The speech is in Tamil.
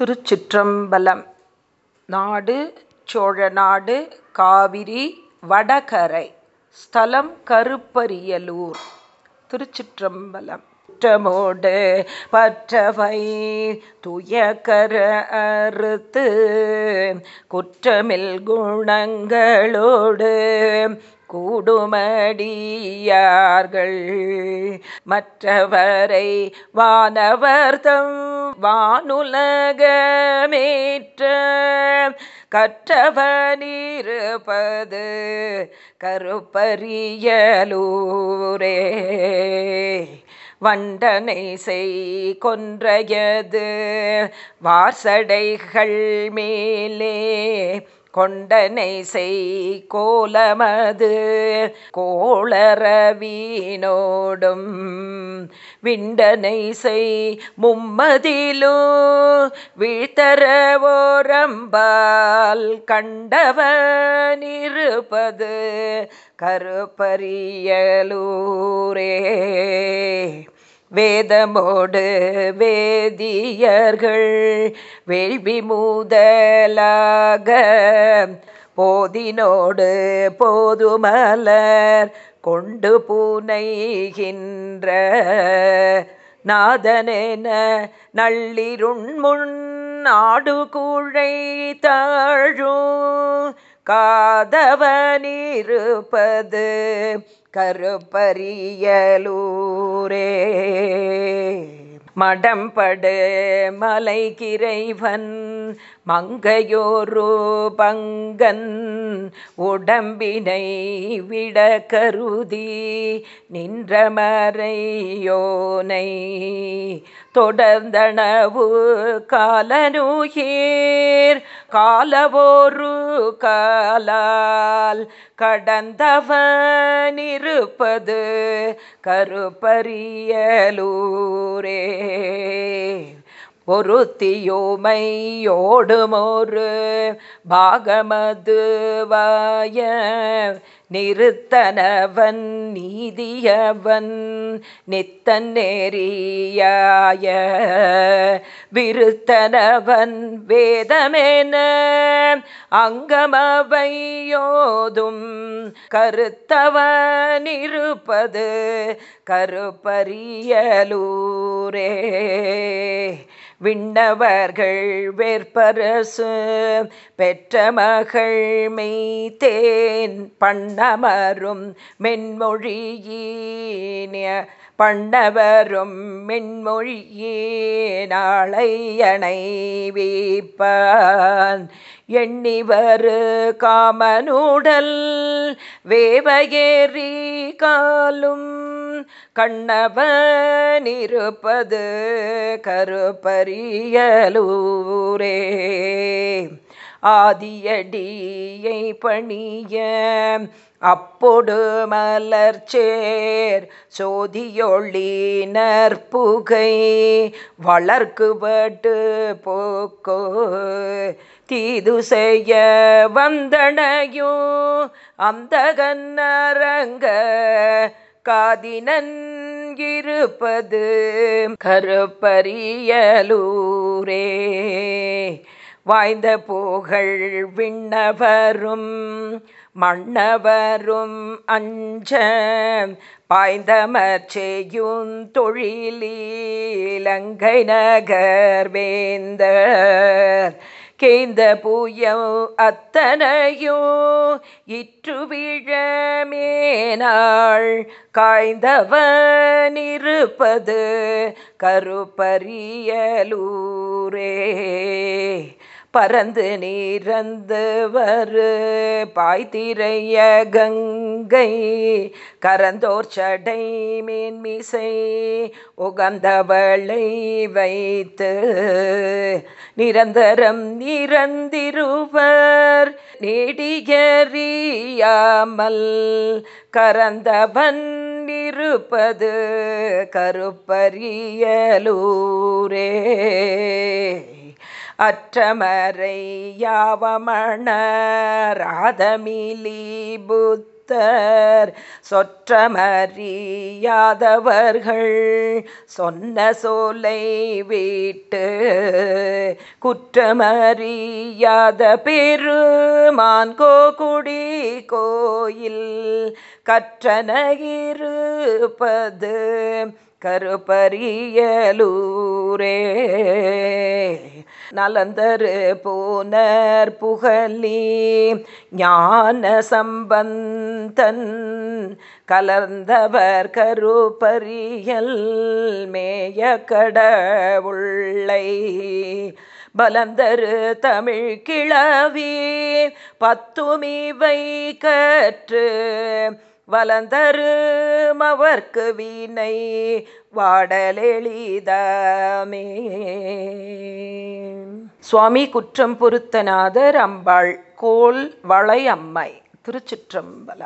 திருச்சிற்றம்பலம். நாடு சோழநாடு காவிரி வடகரை. ஸ்தலம் கருப்பரியலூர். திருச்சிற்றம்பலம். குற்றமோடு பற்றவை துயக்கர அறுத்து குற்றமில் குணங்களோடு கூடுமடியார்கள். மற்றவரை வானவர்தம் வானுலகமேற்ற. கற்றவனிருப்பது கருப்பரியலூரே. வண்டனை செய் கொன்றையது வாசடைகள் மேலே. கொண்டனை செய் கோலமது கோளரவீனோடும் விண்டனை செய் மும்மதிலோ வீழ்த்தரவோரம்பால் கண்டவனிருப்பது கருப்பரியலூரே. வேதமோடு வேதியர்கள் வேள்வி மூதலாக போதினோடு போதுமலர் கொண்டு பூனைகின்ற நாதனென நள்ளிருண்முன் நாடு கூழை தாழும் காதவனிருப்பது கருப்பரியலூரே. மடம்படு மலை கிரைவன் மங்கையோரு பங்கன் உடம்பினை விட கருதி நின்றமறையோனை தொடர்ந்தனவு காலனுகீர் காலவோரு காலால் கடந்தவனிருப்பது கருப்பரியலூரே. பொருத்தியோமையோடுமொரு பாகமதுவாய நிறுத்தனவன் நீதியவன் நித்தன் நெறியாய விருத்தனவன் வேதமென அங்கமவையோதும் கருத்தவனிருப்பது கருப்பரியலூரே. விண்ணவர்கள் வேற்பரசு பெற்ற மகள் மெய்தேன் பண்ணமரும் மென்மொழியினிய பண்ணவரும் மென்மொழியே நாளை அணைவிப்பான் எண்ணிவரு காமனூடல் வேவையேறி காலும் கண்ணவனிருப்பது கருப்பரியலூரே. ஆதியடியை பணிய அப்பொடு மலர்ச்சேர் சோதியொளி புகை வளர்க்குபட்டு போக்கோ தீது செய்ய வந்தனையோ அந்த கன்னரங்க காதினன்கிருப்பது கருப்பரியலூரே. வாய்ந்த புகழ் விண்ணவரும் மன்னவரும் அஞ்ச பாய்ந்தமற்செய்யும் தொழிலீலங்கை நகர் வேந்தர் கேந்த பூயம் அத்தனையோ இற்று விழமேனாள் காய்ந்தவனிருப்பது கருப்பரியலூரே. பறந்து நீரந்து வரு பாய்திரைய கங்கை கரந்தோர் சடை மேன்மிசை உகந்தவளை வைத்து. நிரந்தரம் நிரந்திருவர் நீடியறியாமல் கரந்தவன் இருப்பது கருப்பரியலூரே. அற்றமரை யாவமணராதமிலி புத்தர் சொற்றமறியாதவர்கள் சொன்ன சோலை வீட்டு. குற்றமறியாத பெருமான் கோகுடி கோயில். கற்றனகிருப்பது கருப்பரியலூரே. நலந்தரு போனர் புகழி ஞான சம்பந்தன் கலர்ந்தவர் கருப்பரியல் மேய கடவுள்ளை பலந்தரு தமிழ் கிழவி பத்துமிவை கற்று வலந்தரும் அவர்க்கு வீணை வாடலெளிதமே. சுவாமி குற்றம் பொருத்தநாதர் அம்பாள் கோல் வளை அம்மை திருச்சிற்றம்பலம்.